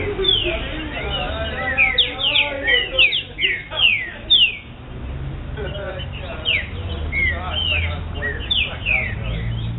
Yeah.